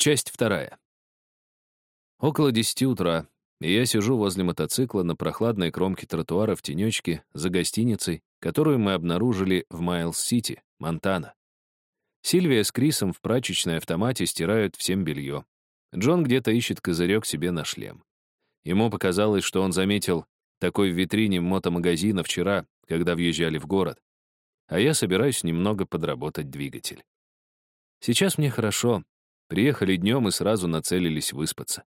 Часть вторая. Около десяти утра, и я сижу возле мотоцикла на прохладной кромке тротуара в тенечке за гостиницей, которую мы обнаружили в Майлз-Сити, Монтана. Сильвия с Крисом в прачечной автомате стирают всем белье. Джон где-то ищет козырек себе на шлем. Ему показалось, что он заметил такой в витрине мотомагазина вчера, когда въезжали в город. А я собираюсь немного подработать двигатель. Сейчас мне хорошо. Приехали днем и сразу нацелились выспаться.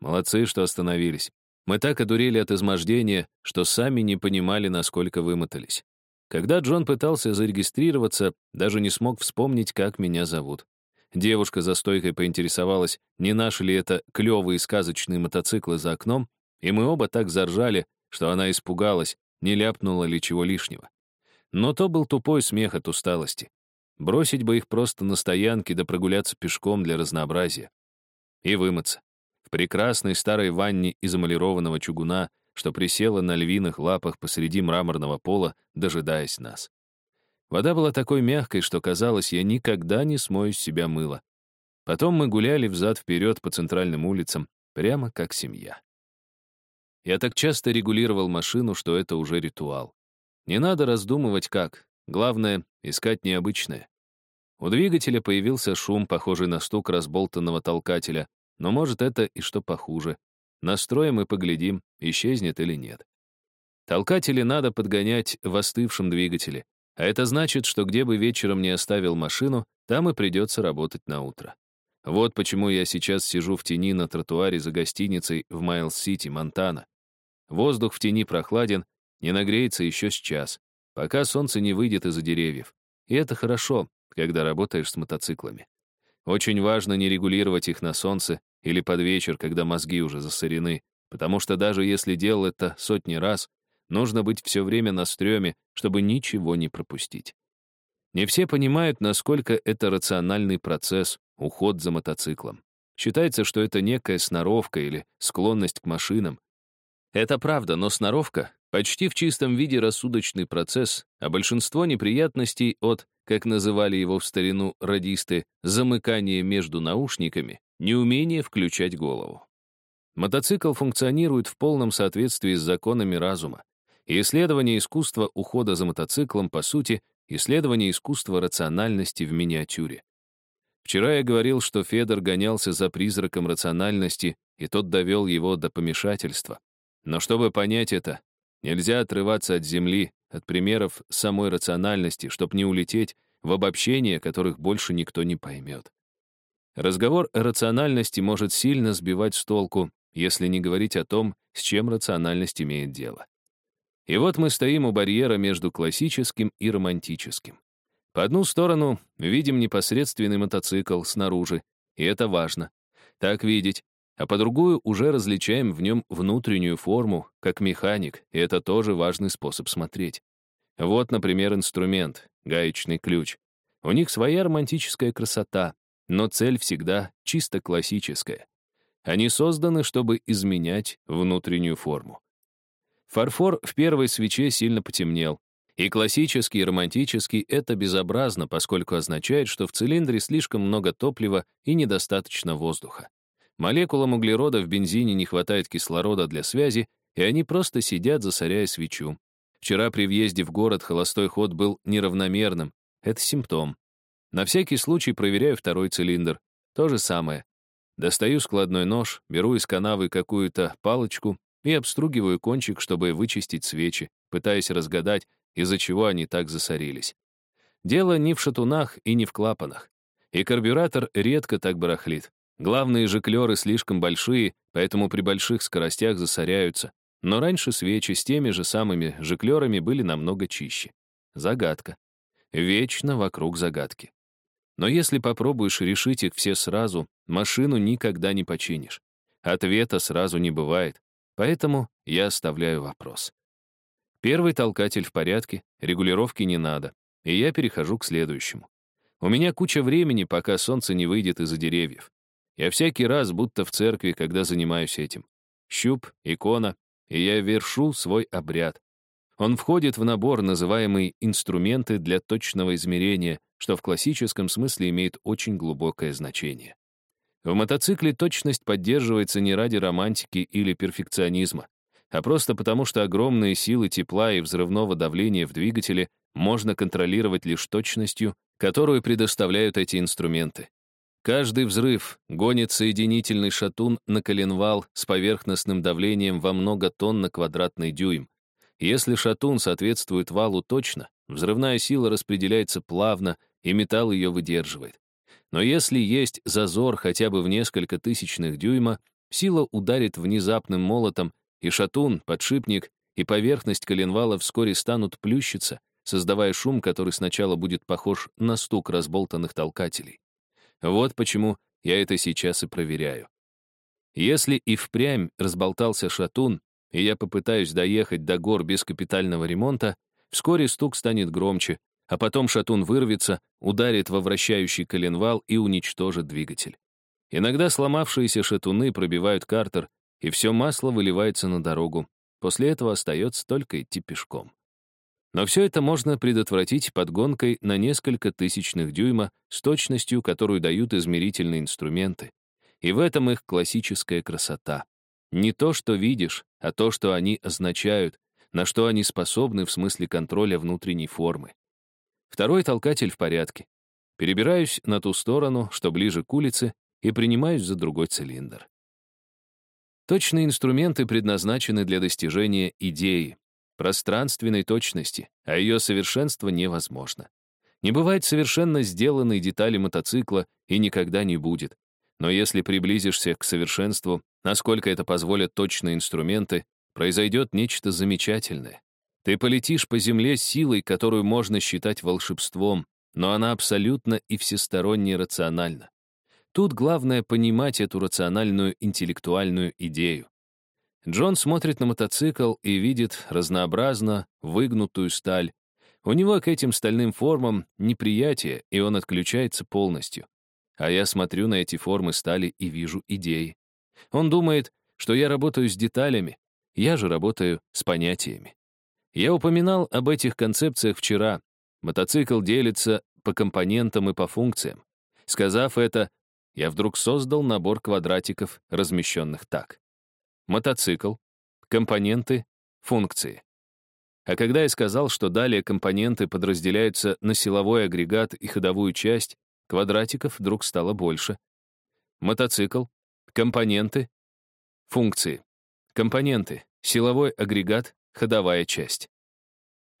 Молодцы, что остановились. Мы так одурели от измождения, что сами не понимали, насколько вымотались. Когда Джон пытался зарегистрироваться, даже не смог вспомнить, как меня зовут. Девушка за стойкой поинтересовалась, не наши ли это клевые сказочные мотоциклы за окном, и мы оба так заржали, что она испугалась, не ляпнула ли чего лишнего. Но то был тупой смех от усталости. Бросить бы их просто на стоянке да прогуляться пешком для разнообразия. И вымыться. В прекрасной старой ванне из эмалированного чугуна, что присела на львиных лапах посреди мраморного пола, дожидаясь нас. Вода была такой мягкой, что казалось, я никогда не смою с себя мыло. Потом мы гуляли взад-вперед по центральным улицам, прямо как семья. Я так часто регулировал машину, что это уже ритуал. Не надо раздумывать как. Главное — искать необычное. У двигателя появился шум, похожий на стук разболтанного толкателя, но может это и что похуже. Настроим и поглядим, исчезнет или нет. Толкатели надо подгонять в остывшем двигателе, а это значит, что где бы вечером не оставил машину, там и придется работать на утро. Вот почему я сейчас сижу в тени на тротуаре за гостиницей в Майлз-Сити, Монтана. Воздух в тени прохладен, не нагреется еще с час, пока солнце не выйдет из-за деревьев. И это хорошо, когда работаешь с мотоциклами. Очень важно не регулировать их на солнце или под вечер, когда мозги уже засорены, потому что даже если делал это сотни раз, нужно быть все время на стреме, чтобы ничего не пропустить. Не все понимают, насколько это рациональный процесс, уход за мотоциклом. Считается, что это некая сноровка или склонность к машинам. Это правда, но сноровка почти в чистом виде рассудочный процесс, а большинство неприятностей от, как называли его в старину радисты, замыкания между наушниками, неумение включать голову. Мотоцикл функционирует в полном соответствии с законами разума. Исследование искусства ухода за мотоциклом, по сути, исследование искусства рациональности в миниатюре. Вчера я говорил, что Федор гонялся за призраком рациональности, и тот довел его до помешательства. Но чтобы понять это, нельзя отрываться от земли, от примеров самой рациональности, чтобы не улететь в обобщения, которых больше никто не поймет. Разговор о рациональности может сильно сбивать с толку, если не говорить о том, с чем рациональность имеет дело. И вот мы стоим у барьера между классическим и романтическим. По одну сторону видим непосредственный мотоцикл снаружи, и это важно. Так видеть, а по другую уже различаем в нем внутреннюю форму, как механик, и это тоже важный способ смотреть. Вот, например, инструмент, гаечный ключ. У них своя романтическая красота, но цель всегда чисто классическая. Они созданы, чтобы изменять внутреннюю форму. Фарфор в первой свече сильно потемнел, и классический, и романтический — это безобразно, поскольку означает, что в цилиндре слишком много топлива и недостаточно воздуха. Молекулам углерода в бензине не хватает кислорода для связи, и они просто сидят, засоряя свечу. Вчера при въезде в город холостой ход был неравномерным. Это симптом. На всякий случай проверяю второй цилиндр. То же самое. Достаю складной нож, беру из канавы какую-то палочку и обстругиваю кончик, чтобы вычистить свечи, пытаясь разгадать, из-за чего они так засорились. Дело не в шатунах и не в клапанах. И карбюратор редко так барахлит. Главные жиклеры слишком большие, поэтому при больших скоростях засоряются. Но раньше свечи с теми же самыми жиклерами были намного чище. Загадка. Вечно вокруг загадки. Но если попробуешь решить их все сразу, машину никогда не починишь. Ответа сразу не бывает, поэтому я оставляю вопрос. Первый толкатель в порядке, регулировки не надо, и я перехожу к следующему. У меня куча времени, пока солнце не выйдет из-за деревьев. Я всякий раз будто в церкви, когда занимаюсь этим. Щуп, икона, и я вершу свой обряд. Он входит в набор, называемый «инструменты для точного измерения», что в классическом смысле имеет очень глубокое значение. В мотоцикле точность поддерживается не ради романтики или перфекционизма, а просто потому, что огромные силы тепла и взрывного давления в двигателе можно контролировать лишь точностью, которую предоставляют эти инструменты. Каждый взрыв гонит соединительный шатун на коленвал с поверхностным давлением во много тонн на квадратный дюйм. Если шатун соответствует валу точно, взрывная сила распределяется плавно, и металл ее выдерживает. Но если есть зазор хотя бы в несколько тысячных дюйма, сила ударит внезапным молотом, и шатун, подшипник и поверхность коленвала вскоре станут плющиться, создавая шум, который сначала будет похож на стук разболтанных толкателей. Вот почему я это сейчас и проверяю. Если и впрямь разболтался шатун, и я попытаюсь доехать до гор без капитального ремонта, вскоре стук станет громче, а потом шатун вырвется, ударит во вращающий коленвал и уничтожит двигатель. Иногда сломавшиеся шатуны пробивают картер, и все масло выливается на дорогу. После этого остается только идти пешком. Но все это можно предотвратить подгонкой на несколько тысячных дюйма с точностью, которую дают измерительные инструменты. И в этом их классическая красота. Не то, что видишь, а то, что они означают, на что они способны в смысле контроля внутренней формы. Второй толкатель в порядке. Перебираюсь на ту сторону, что ближе к улице, и принимаюсь за другой цилиндр. Точные инструменты предназначены для достижения идеи, пространственной точности, а ее совершенство невозможно. Не бывает совершенно сделанной детали мотоцикла и никогда не будет. Но если приблизишься к совершенству, насколько это позволят точные инструменты, произойдет нечто замечательное. Ты полетишь по земле силой, которую можно считать волшебством, но она абсолютно и всесторонне рациональна. Тут главное понимать эту рациональную интеллектуальную идею. Джон смотрит на мотоцикл и видит разнообразно выгнутую сталь. У него к этим стальным формам неприятие, и он отключается полностью. А я смотрю на эти формы стали и вижу идеи. Он думает, что я работаю с деталями, я же работаю с понятиями. Я упоминал об этих концепциях вчера. Мотоцикл делится по компонентам и по функциям. Сказав это, я вдруг создал набор квадратиков, размещенных так мотоцикл, компоненты, функции. А когда я сказал, что далее компоненты подразделяются на силовой агрегат и ходовую часть, квадратиков вдруг стало больше. Мотоцикл, компоненты, функции. Компоненты, силовой агрегат, ходовая часть.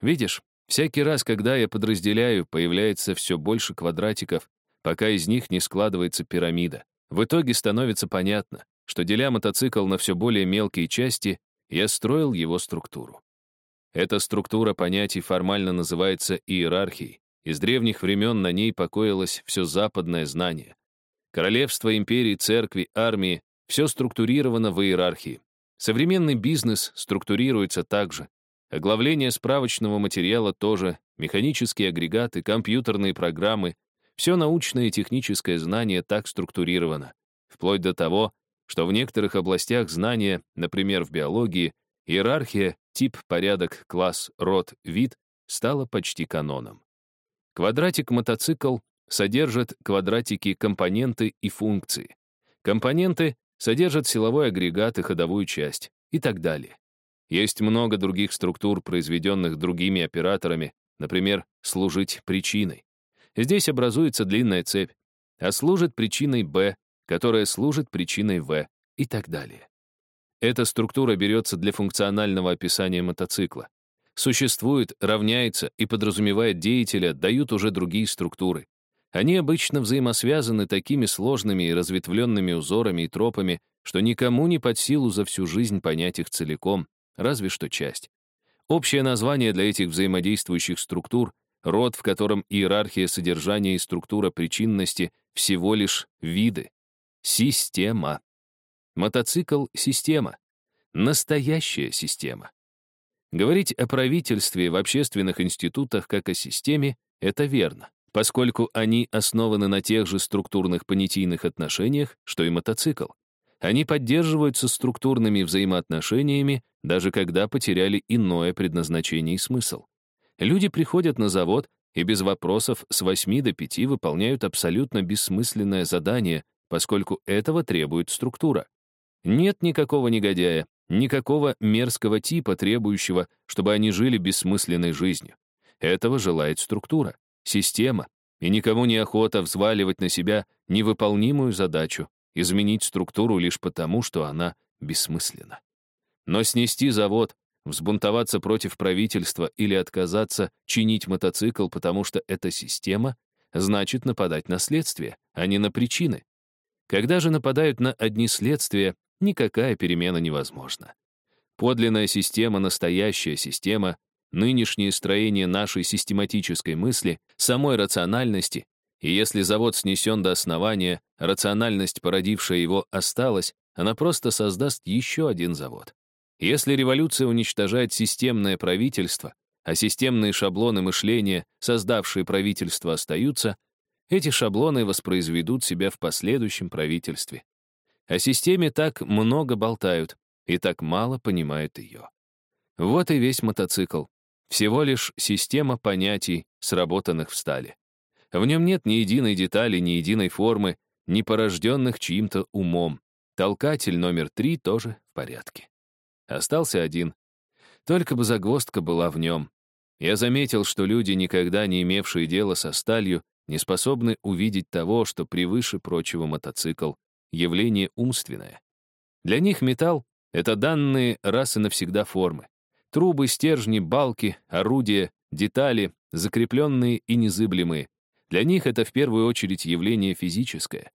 Видишь, всякий раз, когда я подразделяю, появляется все больше квадратиков, пока из них не складывается пирамида. В итоге становится понятно, что, деля мотоцикл на все более мелкие части, я строил его структуру. Эта структура понятий формально называется иерархией. Из древних времен на ней покоилось все западное знание. Королевство, империи, церкви, армии — все структурировано в иерархии. Современный бизнес структурируется также. Оглавление справочного материала тоже, механические агрегаты, компьютерные программы — все научное и техническое знание так структурировано, вплоть до того, что в некоторых областях знания, например, в биологии, иерархия, тип, порядок, класс, род, вид стала почти каноном. Квадратик-мотоцикл содержит квадратики компоненты и функции. Компоненты содержат силовой агрегат и ходовую часть и так далее. Есть много других структур, произведенных другими операторами, например, служить причиной. Здесь образуется длинная цепь, а служит причиной Б, которая служит причиной В и так далее. Эта структура берется для функционального описания мотоцикла. Существует, равняется и подразумевает деятеля, дают уже другие структуры. Они обычно взаимосвязаны такими сложными и разветвленными узорами и тропами, что никому не под силу за всю жизнь понять их целиком, разве что часть. Общее название для этих взаимодействующих структур — род, в котором иерархия содержания и структура причинности всего лишь виды. Система. Мотоцикл — система. Настоящая система. Говорить о правительстве в общественных институтах как о системе — это верно, поскольку они основаны на тех же структурных понятийных отношениях, что и мотоцикл. Они поддерживаются структурными взаимоотношениями, даже когда потеряли иное предназначение и смысл. Люди приходят на завод и без вопросов с 8 до 5 выполняют абсолютно бессмысленное задание, поскольку этого требует структура. Нет никакого негодяя, никакого мерзкого типа, требующего, чтобы они жили бессмысленной жизнью. Этого желает структура, система, и никому не охота взваливать на себя невыполнимую задачу, изменить структуру лишь потому, что она бессмысленна. Но снести завод, взбунтоваться против правительства или отказаться чинить мотоцикл, потому что это система, значит нападать на следствие, а не на причины. Когда же нападают на одни следствия, никакая перемена невозможна. Подлинная система, настоящая система, нынешнее строение нашей систематической мысли, самой рациональности, и если завод снесен до основания, рациональность, породившая его, осталась, она просто создаст еще один завод. Если революция уничтожает системное правительство, а системные шаблоны мышления, создавшие правительство, остаются, эти шаблоны воспроизведут себя в последующем правительстве. О системе так много болтают и так мало понимают ее. Вот и весь мотоцикл. Всего лишь система понятий, сработанных в стали. В нем нет ни единой детали, ни единой формы, ни порожденных чьим-то умом. Толкатель номер три тоже в порядке. Остался один. Только бы загвоздка была в нем. Я заметил, что люди, никогда не имевшие дела со сталью, не способны увидеть того, что превыше прочего мотоцикл, явление умственное. Для них металл — это данные раз и навсегда формы. Трубы, стержни, балки, орудия, детали, закрепленные и незыблемые. Для них это в первую очередь явление физическое.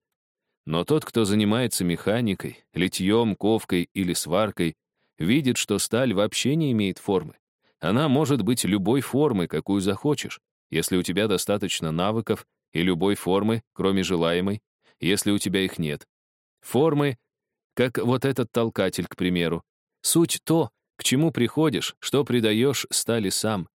Но тот, кто занимается механикой, литьем, ковкой или сваркой, видит, что сталь вообще не имеет формы. Она может быть любой формы, какую захочешь, если у тебя достаточно навыков, и любой формы, кроме желаемой, если у тебя их нет. Формы, как вот этот толкатель, к примеру. Суть то, к чему приходишь, что придаешь стали сам.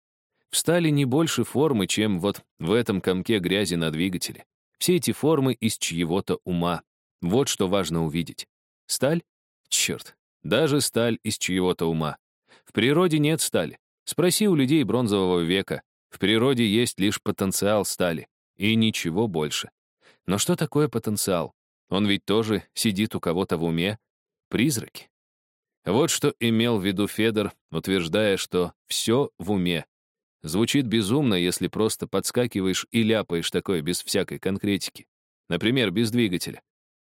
В стали не больше формы, чем вот в этом комке грязи на двигателе. Все эти формы из чьего-то ума. Вот что важно увидеть. Сталь? Черт, даже сталь из чьего-то ума. В природе нет стали. Спроси у людей бронзового века. В природе есть лишь потенциал стали. И ничего больше. Но что такое потенциал? Он ведь тоже сидит у кого-то в уме. Призраки. Вот что имел в виду Федор, утверждая, что все в уме. Звучит безумно, если просто подскакиваешь и ляпаешь такое без всякой конкретики. Например, без двигателя.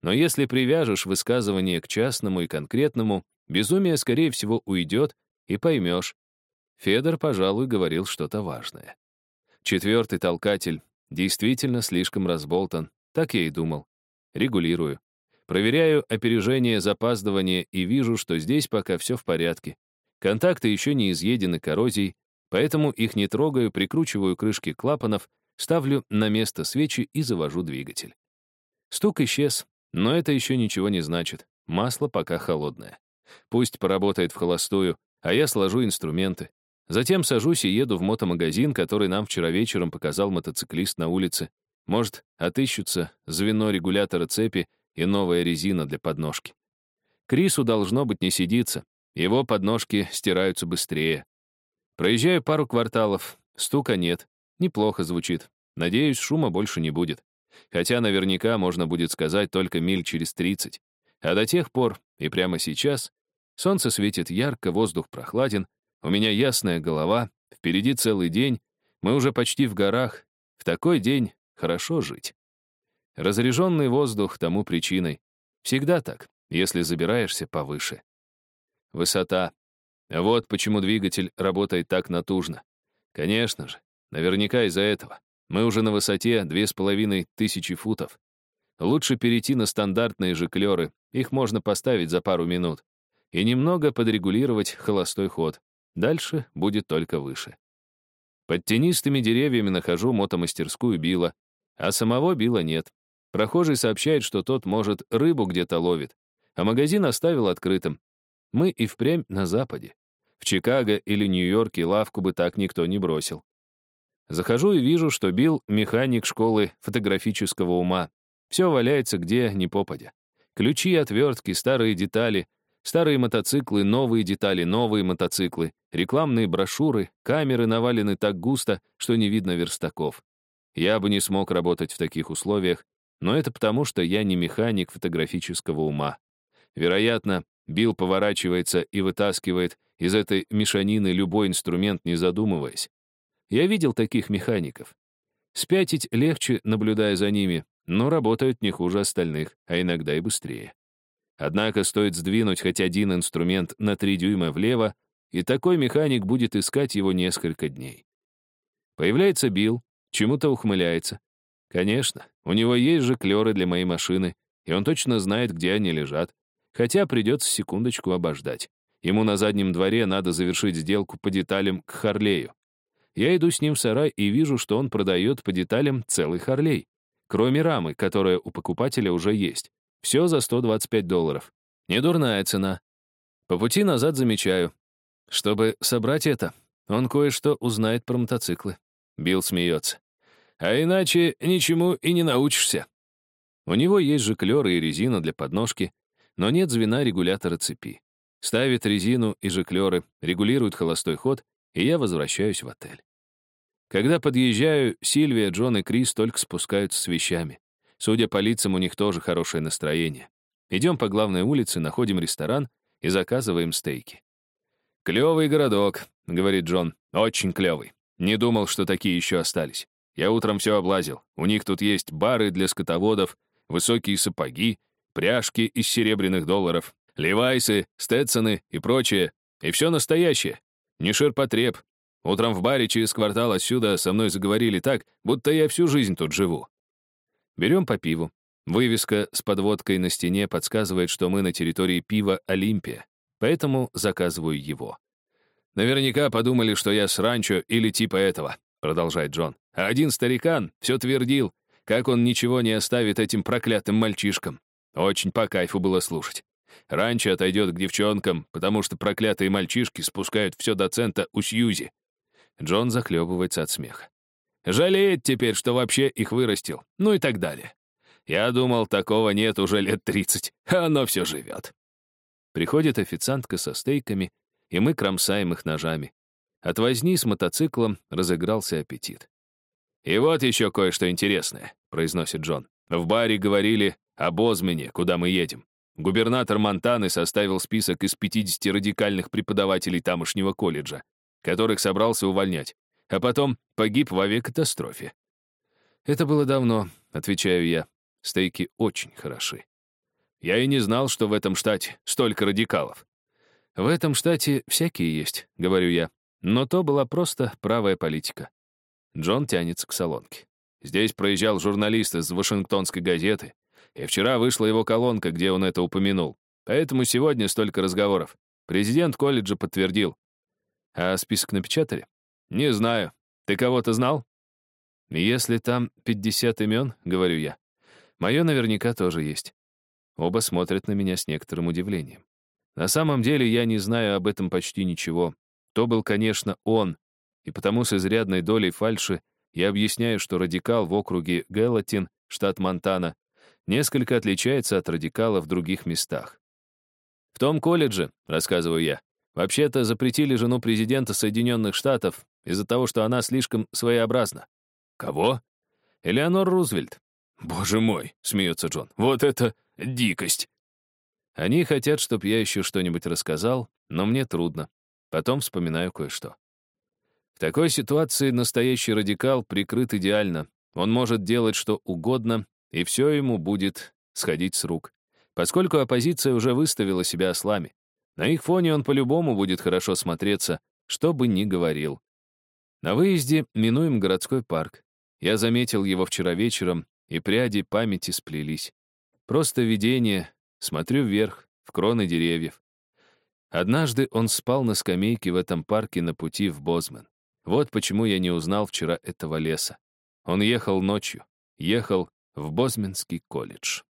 Но если привяжешь высказывание к частному и конкретному, безумие, скорее всего, уйдет, и поймешь. Федор, пожалуй, говорил что-то важное. Четвертый толкатель действительно слишком разболтан, так я и думал. Регулирую. Проверяю опережение, запаздывание и вижу, что здесь пока все в порядке. Контакты еще не изъедены коррозией, поэтому их не трогаю, прикручиваю крышки клапанов, ставлю на место свечи и завожу двигатель. Стук исчез, но это еще ничего не значит. Масло пока холодное. Пусть поработает в холостую, а я сложу инструменты. Затем сажусь и еду в мотомагазин, который нам вчера вечером показал мотоциклист на улице. Может, отыщутся звено регулятора цепи и новая резина для подножки. Крису должно быть не сидится, его подножки стираются быстрее. Проезжаю пару кварталов, стука нет, неплохо звучит. Надеюсь, шума больше не будет. Хотя наверняка можно будет сказать только миль через 30. А до тех пор, и прямо сейчас, солнце светит ярко, воздух прохладен, у меня ясная голова, впереди целый день, мы уже почти в горах. В такой день хорошо жить. Разряженный воздух тому причиной. Всегда так, если забираешься повыше. Высота. Вот почему двигатель работает так натужно. Конечно же, наверняка из-за этого. Мы уже на высоте две с половиной тысячи футов. Лучше перейти на стандартные жиклеры, их можно поставить за пару минут. И немного подрегулировать холостой ход. Дальше будет только выше. Под тенистыми деревьями нахожу мотомастерскую Билла, а самого Билла нет. Прохожий сообщает, что тот, может, рыбу где-то ловит, а магазин оставил открытым. Мы и впрямь на Западе. В Чикаго или Нью-Йорке лавку бы так никто не бросил. Захожу и вижу, что Билл — механик школы фотографического ума. Все валяется где ни попадя. Ключи, отвертки, старые детали, старые мотоциклы, новые детали, новые мотоциклы, рекламные брошюры, камеры навалены так густо, что не видно верстаков. Я бы не смог работать в таких условиях, но это потому, что я не механик фотографического ума. Вероятно, Билл поворачивается и вытаскивает из этой мешанины любой инструмент, не задумываясь. Я видел таких механиков. Спятить легче, наблюдая за ними, но работают не хуже остальных, а иногда и быстрее. Однако стоит сдвинуть хоть один инструмент на 3 дюйма влево, и такой механик будет искать его несколько дней. Появляется Билл, чему-то ухмыляется. Конечно, у него есть же клёры для моей машины, и он точно знает, где они лежат. Хотя придется секундочку обождать. Ему на заднем дворе надо завершить сделку по деталям к Харлею. Я иду с ним в сарай и вижу, что он продает по деталям целый Харлей, кроме рамы, которая у покупателя уже есть. Все за 125 долларов. Недурная цена. По пути назад замечаю. Чтобы собрать это, он кое-что узнает про мотоциклы. Билл смеется. А иначе ничему и не научишься. У него есть же клёры и резина для подножки, но нет звена регулятора цепи. Ставит резину и жиклеры, регулирует холостой ход, и я возвращаюсь в отель. Когда подъезжаю, Сильвия, Джон и Крис только спускаются с вещами. Судя по лицам, у них тоже хорошее настроение. Идем по главной улице, находим ресторан и заказываем стейки. «Клевый городок», — говорит Джон, — «очень клевый. Не думал, что такие еще остались. Я утром все облазил. У них тут есть бары для скотоводов, высокие сапоги, пряжки из серебряных долларов, левайсы, стетсоны и прочее. И все настоящее. Не ширпотреб. Утром в баре через квартал отсюда со мной заговорили так, будто я всю жизнь тут живу. Берем по пиву. Вывеска с подводкой на стене подсказывает, что мы на территории пива «Олимпия», поэтому заказываю его. «Наверняка подумали, что я с ранчо или типа этого», — продолжает Джон. А один старикан все твердил, как он ничего не оставит этим проклятым мальчишкам. Очень по кайфу было слушать. Раньше отойдет к девчонкам, потому что проклятые мальчишки спускают все до цента у Сьюзи. Джон захлебывается от смеха. Жалеет теперь, что вообще их вырастил. Ну и так далее. Я думал, такого нет уже лет 30, а оно все живет. Приходит официантка со стейками, и мы кромсаем их ножами. От возни с мотоциклом разыгрался аппетит. «И вот еще кое-что интересное», — произносит Джон. «В баре говорили об Озмене, куда мы едем. Губернатор Монтаны составил список из 50 радикальных преподавателей тамошнего колледжа, которых собрался увольнять, а потом погиб в авиакатастрофе. «Это было давно», — отвечаю я. Стейки очень хороши. Я и не знал, что в этом штате столько радикалов. В этом штате всякие есть, говорю я, но то была просто правая политика. Джон тянется к салонке. Здесь проезжал журналист из Вашингтонской газеты, и вчера вышла его колонка, где он это упомянул. Поэтому сегодня столько разговоров. Президент колледжа подтвердил. А список напечатали? Не знаю. Ты кого-то знал? Если там 50 имен, говорю я, мое наверняка тоже есть. Оба смотрят на меня с некоторым удивлением. На самом деле я не знаю об этом почти ничего. То был, конечно, он, и потому с изрядной долей фальши я объясняю, что радикал в округе Гелатин, штат Монтана, несколько отличается от радикала в других местах. В том колледже, рассказываю я, вообще-то запретили жену президента Соединенных Штатов из-за того, что она слишком своеобразна. Кого? Элеонор Рузвельт. Боже мой, смеется Джон, вот это дикость. Они хотят, чтобы я еще что-нибудь рассказал, но мне трудно. Потом вспоминаю кое-что. В такой ситуации настоящий радикал прикрыт идеально. Он может делать что угодно, и все ему будет сходить с рук. Поскольку оппозиция уже выставила себя ослами, на их фоне он по-любому будет хорошо смотреться, что бы ни говорил. На выезде минуем городской парк. Я заметил его вчера вечером, и пряди памяти сплелись. Просто видение, смотрю вверх, в кроны деревьев. Однажды он спал на скамейке в этом парке на пути в Бозман. Вот почему я не узнал вчера этого леса. Он ехал ночью, ехал в Бозминский колледж.